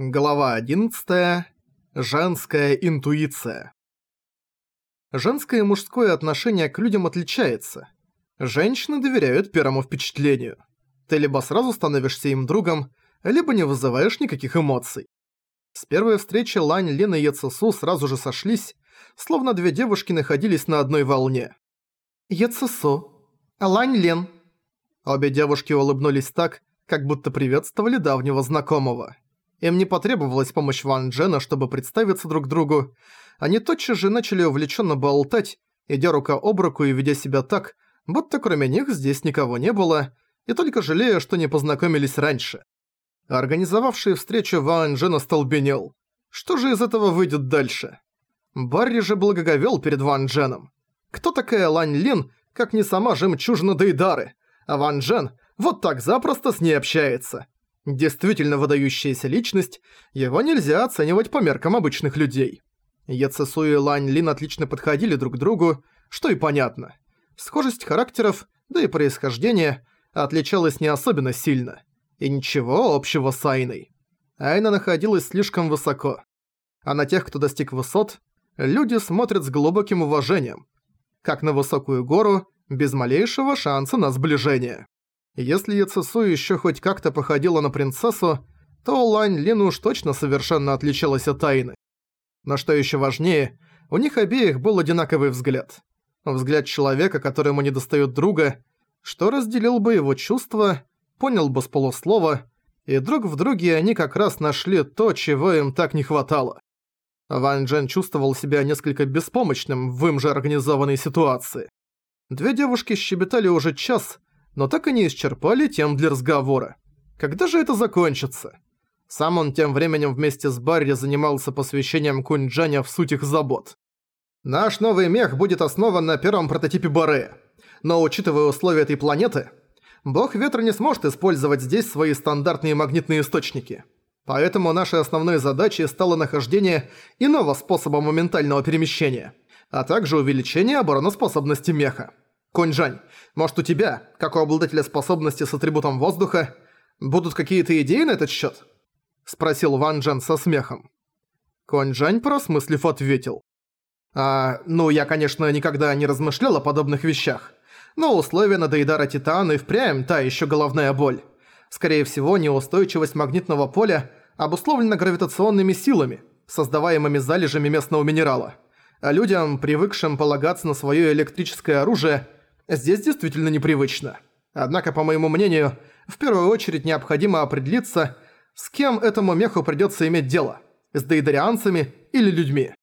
Глава 11. Женская интуиция. Женское и мужское отношение к людям отличается. Женщины доверяют первому впечатлению. Ты либо сразу становишься им другом, либо не вызываешь никаких эмоций. С первой встречи Лань, Лен и Яцесу сразу же сошлись, словно две девушки находились на одной волне. Яцесу. Лань, Лен. Обе девушки улыбнулись так, как будто приветствовали давнего знакомого. Им не потребовалась помощь Ван Джена, чтобы представиться друг другу. Они тотчас же начали увлеченно болтать, идя рука об руку и ведя себя так, будто кроме них здесь никого не было, и только жалея, что не познакомились раньше. Организовавший встречу Ван Джен остолбенел. Что же из этого выйдет дальше? Барри же благоговел перед Ван Дженом. Кто такая Лань Лин, как не сама жемчужина Дейдары? А Ван Джен вот так запросто с ней общается. Действительно выдающаяся личность, его нельзя оценивать по меркам обычных людей. Яцесу и Лань Лин отлично подходили друг к другу, что и понятно. Схожесть характеров, да и происхождение отличалась не особенно сильно. И ничего общего с Айной. Айна находилась слишком высоко. А на тех, кто достиг высот, люди смотрят с глубоким уважением. Как на высокую гору, без малейшего шанса на сближение. Если Яцесу еще хоть как-то походила на принцессу, то Лань Лин уж точно совершенно отличалась от Тайны. Но что еще важнее, у них обеих был одинаковый взгляд. Взгляд человека, которому не достает друга, что разделил бы его чувства, понял бы с полуслова, и друг в друге они как раз нашли то, чего им так не хватало. Ван Джен чувствовал себя несколько беспомощным в им же организованной ситуации. Две девушки щебетали уже час, но так и не исчерпали тем для разговора. Когда же это закончится? Сам он тем временем вместе с Барри занимался посвящением Кунь-Джаня в суть их забот. Наш новый мех будет основан на первом прототипе Баре. Но учитывая условия этой планеты, бог ветра не сможет использовать здесь свои стандартные магнитные источники. Поэтому нашей основной задачей стало нахождение иного способа моментального перемещения, а также увеличение обороноспособности меха. Конь-Жань, может у тебя, как у обладателя способности с атрибутом воздуха, будут какие-то идеи на этот счет? Спросил Ван Джен со смехом. Конь-Жань, просмыслив, ответил. А, ну я, конечно, никогда не размышлял о подобных вещах, но условия на Дейдара Титана и впрямь та еще головная боль. Скорее всего, неустойчивость магнитного поля обусловлена гравитационными силами, создаваемыми залежами местного минерала. А людям, привыкшим полагаться на свое электрическое оружие, здесь действительно непривычно. Однако, по моему мнению, в первую очередь необходимо определиться, с кем этому меху придётся иметь дело – с дейдарианцами или людьми.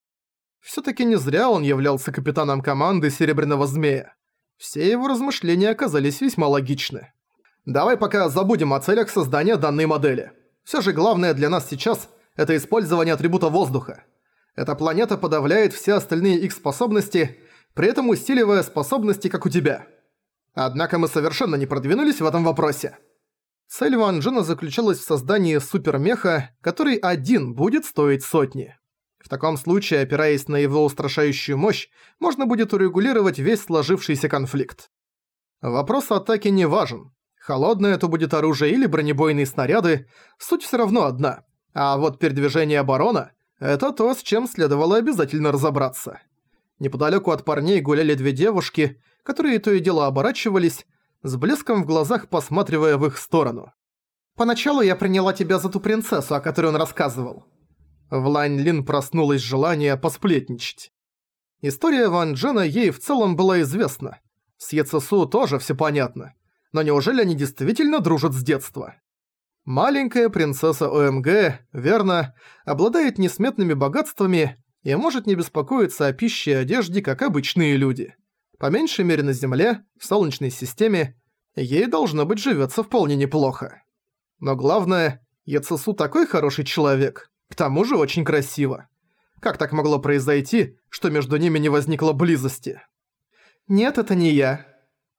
Всё-таки не зря он являлся капитаном команды Серебряного Змея. Все его размышления оказались весьма логичны. Давай пока забудем о целях создания данной модели. Всё же главное для нас сейчас – это использование атрибута воздуха. Эта планета подавляет все остальные их способности – при этом усиливая способности, как у тебя. Однако мы совершенно не продвинулись в этом вопросе. Цель Ван Джена заключалась в создании супермеха, который один будет стоить сотни. В таком случае, опираясь на его устрашающую мощь, можно будет урегулировать весь сложившийся конфликт. Вопрос атаки не важен. Холодное это будет оружие или бронебойные снаряды, суть все равно одна. А вот передвижение оборона – это то, с чем следовало обязательно разобраться. Неподалеку от парней гуляли две девушки, которые то и дело оборачивались, с блеском в глазах посматривая в их сторону. «Поначалу я приняла тебя за ту принцессу, о которой он рассказывал». В Лань Лин проснулось желание посплетничать. История Ван Джена ей в целом была известна. С Ецесу тоже все понятно. Но неужели они действительно дружат с детства? Маленькая принцесса ОМГ, верно, обладает несметными богатствами и может не беспокоиться о пище и одежде, как обычные люди. По меньшей мере на Земле, в Солнечной системе, ей должно быть живется вполне неплохо. Но главное, Яцесу такой хороший человек, к тому же очень красиво. Как так могло произойти, что между ними не возникло близости? «Нет, это не я».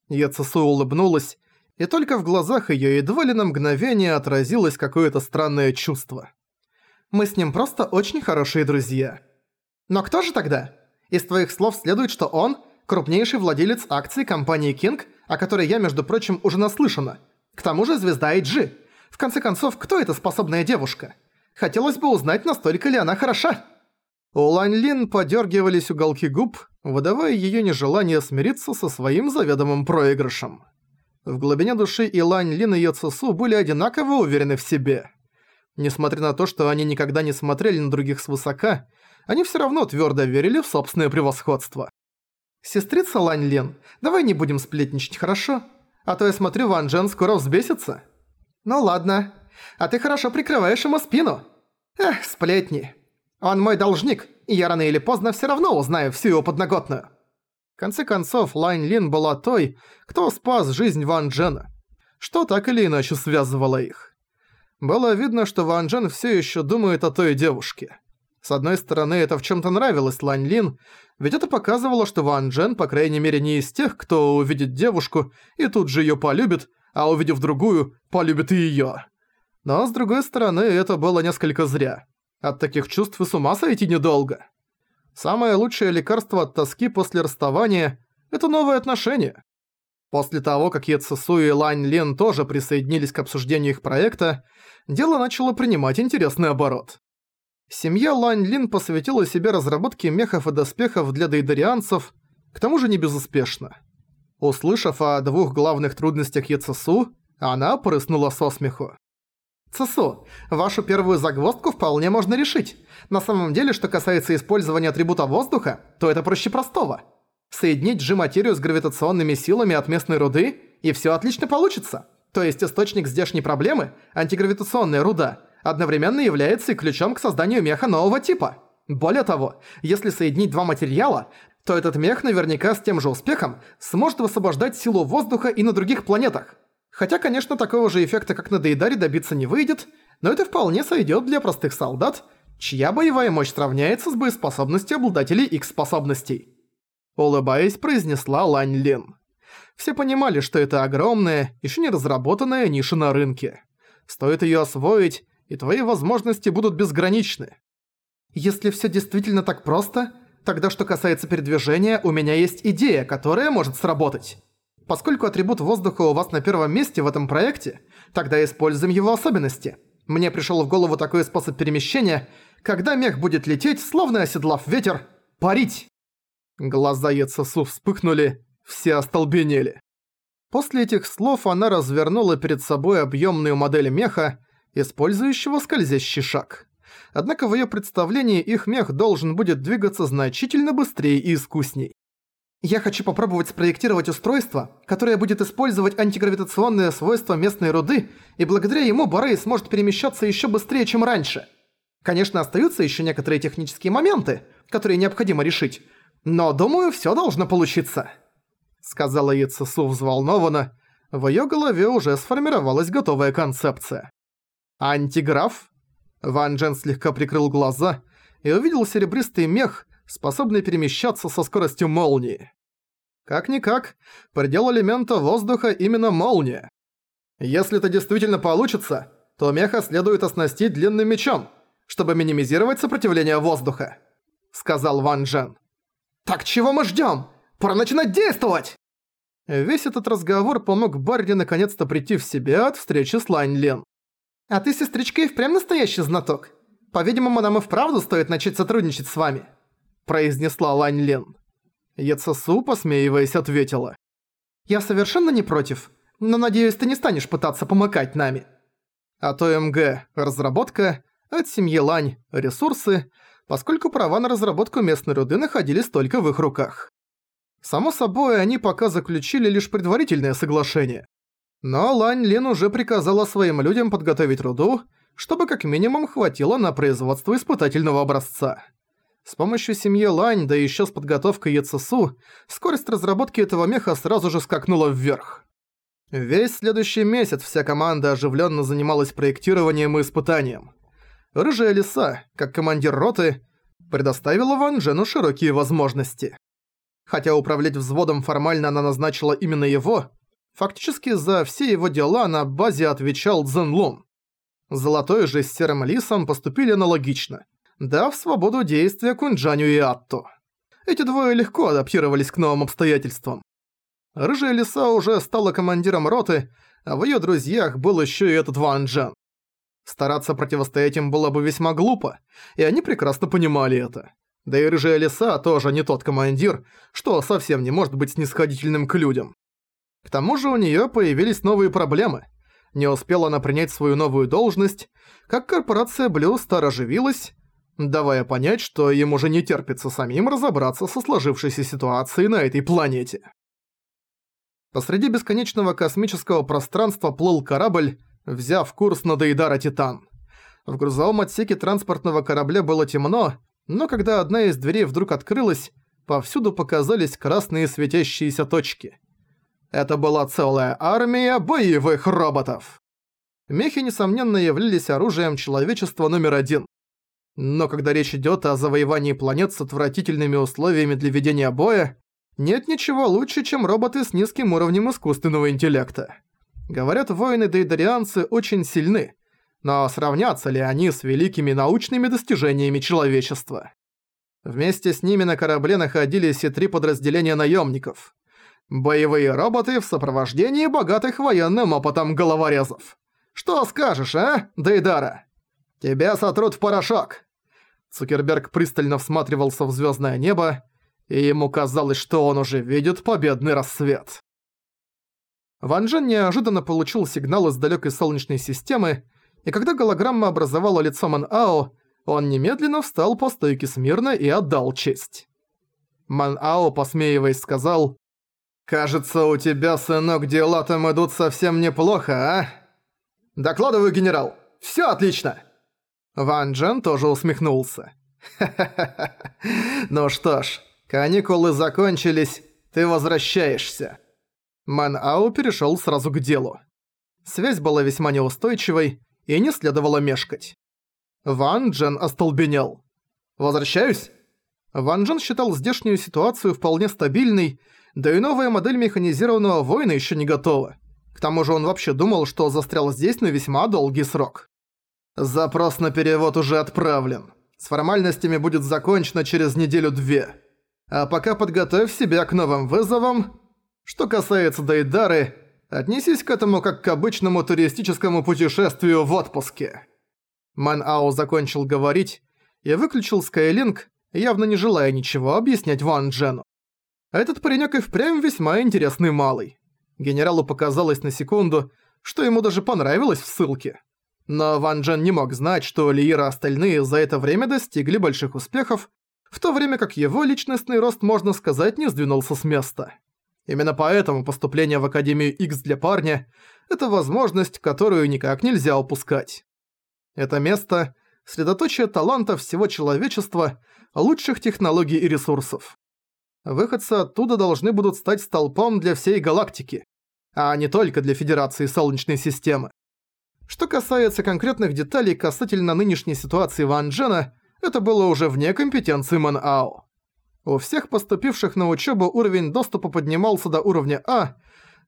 Яцесу улыбнулась, и только в глазах её едва ли на мгновение отразилось какое-то странное чувство. «Мы с ним просто очень хорошие друзья». Но кто же тогда? Из твоих слов следует, что он – крупнейший владелец акций компании King, о которой я, между прочим, уже наслышана. К тому же звезда IG. В конце концов, кто эта способная девушка? Хотелось бы узнать, настолько ли она хороша». У Лань Лин подергивались уголки губ, выдавая ее нежелание смириться со своим заведомым проигрышем. В глубине души и Лань Лин и Йоцесу были одинаково уверены в себе. Несмотря на то, что они никогда не смотрели на других свысока, они все равно твердо верили в собственное превосходство. «Сестрица Лань Лин, давай не будем сплетничать, хорошо? А то я смотрю, Ван Джен скоро взбесится». «Ну ладно. А ты хорошо прикрываешь ему спину». «Эх, сплетни. Он мой должник, и я рано или поздно все равно узнаю всю его подноготную». В конце концов, Лань Лин была той, кто спас жизнь Ван Джена, что так или иначе связывало их. Было видно, что Ван Джен все еще думает о той девушке. С одной стороны, это в чем то нравилось Лань Лин, ведь это показывало, что Ван Джен, по крайней мере, не из тех, кто увидит девушку и тут же ее полюбит, а увидев другую, полюбит и ее. Но с другой стороны, это было несколько зря. От таких чувств и с ума сойти недолго. Самое лучшее лекарство от тоски после расставания – это новые отношения. После того, как Ецесу и Лань Лин тоже присоединились к обсуждению их проекта, дело начало принимать интересный оборот. Семья Лань Лин посвятила себе разработке мехов и доспехов для дейдарианцев, к тому же не безуспешно. Услышав о двух главных трудностях Ецесу, она прыснула со смеху. Цесу, вашу первую загвоздку вполне можно решить. На самом деле, что касается использования атрибута воздуха, то это проще простого. Соединить G-материю с гравитационными силами от местной руды, и всё отлично получится. То есть источник здешней проблемы, антигравитационная руда, одновременно является и ключом к созданию меха нового типа. Более того, если соединить два материала, то этот мех наверняка с тем же успехом сможет высвобождать силу воздуха и на других планетах. Хотя, конечно, такого же эффекта, как на Дейдаре, добиться не выйдет, но это вполне сойдет для простых солдат, чья боевая мощь сравняется с боеспособностью обладателей их способностей. Улыбаясь, произнесла Лань Лин. Все понимали, что это огромная, еще не разработанная ниша на рынке. Стоит ее освоить, и твои возможности будут безграничны. Если все действительно так просто, тогда что касается передвижения, у меня есть идея, которая может сработать. Поскольку атрибут воздуха у вас на первом месте в этом проекте, тогда используем его особенности. Мне пришел в голову такой способ перемещения, когда мех будет лететь, словно оседлав ветер, парить. Глаза Ецесу вспыхнули, все остолбенели. После этих слов она развернула перед собой объемную модель меха, использующего скользящий шаг. Однако в ее представлении их мех должен будет двигаться значительно быстрее и искусней. Я хочу попробовать спроектировать устройство, которое будет использовать антигравитационные свойства местной руды, и благодаря ему Борей сможет перемещаться еще быстрее, чем раньше. Конечно, остаются еще некоторые технические моменты, которые необходимо решить, но, думаю, все должно получиться», — сказала Яцесу взволнованно. В ее голове уже сформировалась готовая концепция. «Антиграф?» Ван Джен слегка прикрыл глаза и увидел серебристый мех, способный перемещаться со скоростью молнии. Как-никак, предел элемента воздуха именно молния. Если это действительно получится, то меха следует оснастить длинным мечом, чтобы минимизировать сопротивление воздуха», — сказал Ван Джен. «Так чего мы ждём? Пора начинать действовать!» Весь этот разговор помог Барри наконец-то прийти в себя от встречи с Лань Лен. «А ты, сестричка, и впрямь настоящий знаток. По-видимому, нам и вправду стоит начать сотрудничать с вами произнесла Лань Лен. Яцесу, посмеиваясь, ответила. «Я совершенно не против, но надеюсь, ты не станешь пытаться помыкать нами». А то МГ – разработка, от семьи Лань – ресурсы, поскольку права на разработку местной руды находились только в их руках. Само собой, они пока заключили лишь предварительное соглашение. Но Лань Лин уже приказала своим людям подготовить руду, чтобы как минимум хватило на производство испытательного образца. С помощью семьи Лань, да еще с подготовкой ЕЦСУ, скорость разработки этого меха сразу же скакнула вверх. Весь следующий месяц вся команда оживленно занималась проектированием и испытанием. Рыжая лиса, как командир роты, предоставила Ван Джену широкие возможности. Хотя управлять взводом формально она назначила именно его, фактически за все его дела на базе отвечал Цзэн Лун. Золотой же с серым лисом поступили аналогично – дав свободу действия Кунджаню и Атту. Эти двое легко адаптировались к новым обстоятельствам. Рыжая лиса уже стала командиром роты, а в её друзьях был ещё и этот Ван Джен. Стараться противостоять им было бы весьма глупо, и они прекрасно понимали это. Да и рыжая лиса тоже не тот командир, что совсем не может быть снисходительным к людям. К тому же у неё появились новые проблемы. Не успела она принять свою новую должность, как корпорация Блю стар оживилась, давая понять, что им уже не терпится самим разобраться со сложившейся ситуацией на этой планете. Посреди бесконечного космического пространства плыл корабль, взяв курс на Дейдара Титан. В грузовом отсеке транспортного корабля было темно, но когда одна из дверей вдруг открылась, повсюду показались красные светящиеся точки. Это была целая армия боевых роботов. Мехи, несомненно, являлись оружием человечества номер один. Но когда речь идёт о завоевании планет с отвратительными условиями для ведения боя, нет ничего лучше, чем роботы с низким уровнем искусственного интеллекта. Говорят, воины-дейдарианцы очень сильны, но сравнятся ли они с великими научными достижениями человечества? Вместе с ними на корабле находились и три подразделения наемников. Боевые роботы в сопровождении богатых военным опытом головорезов. Что скажешь, а, Дейдара? Тебя сотрут в порошок. Цукерберг пристально всматривался в звездное небо, и ему казалось, что он уже видит победный рассвет. Ван Джен неожиданно получил сигнал из далекой солнечной системы и когда голограмма образовала лицо Ман Ао, он немедленно встал по стойке смирно и отдал честь. Ман Ао, посмеиваясь, сказал, «Кажется, у тебя, сынок, дела там идут совсем неплохо, а?» «Докладываю, генерал. Всё отлично!» Ван Джен тоже усмехнулся. «Ха-ха-ха. Ну что ж, каникулы закончились, ты возвращаешься». Ман Ао перешёл сразу к делу. Связь была весьма неустойчивой, и не следовало мешкать. Ван Джен остолбенел. «Возвращаюсь?» Ван Джен считал здешнюю ситуацию вполне стабильной, да и новая модель механизированного воина еще не готова. К тому же он вообще думал, что застрял здесь на весьма долгий срок. «Запрос на перевод уже отправлен. С формальностями будет закончено через неделю-две. А пока подготовь себя к новым вызовам. Что касается Дейдары, Отнесись к этому как к обычному туристическому путешествию в отпуске». Ман Ао закончил говорить и выключил Skylink, явно не желая ничего объяснять Ван Джену. Этот паренек и впрямь весьма интересный малый. Генералу показалось на секунду, что ему даже понравилось в ссылке. Но Ван Джен не мог знать, что Лиира остальные за это время достигли больших успехов, в то время как его личностный рост, можно сказать, не сдвинулся с места. Именно поэтому поступление в Академию X для парня – это возможность, которую никак нельзя упускать. Это место – средоточие талантов всего человечества, лучших технологий и ресурсов. Выходцы оттуда должны будут стать столпом для всей галактики, а не только для Федерации Солнечной системы. Что касается конкретных деталей касательно нынешней ситуации Ван Джена, это было уже вне компетенции Ман Ао. У всех поступивших на учебу уровень доступа поднимался до уровня А,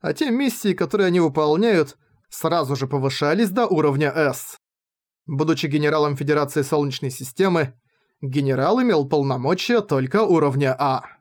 а те миссии, которые они выполняют, сразу же повышались до уровня С. Будучи генералом Федерации Солнечной системы, генерал имел полномочия только уровня А.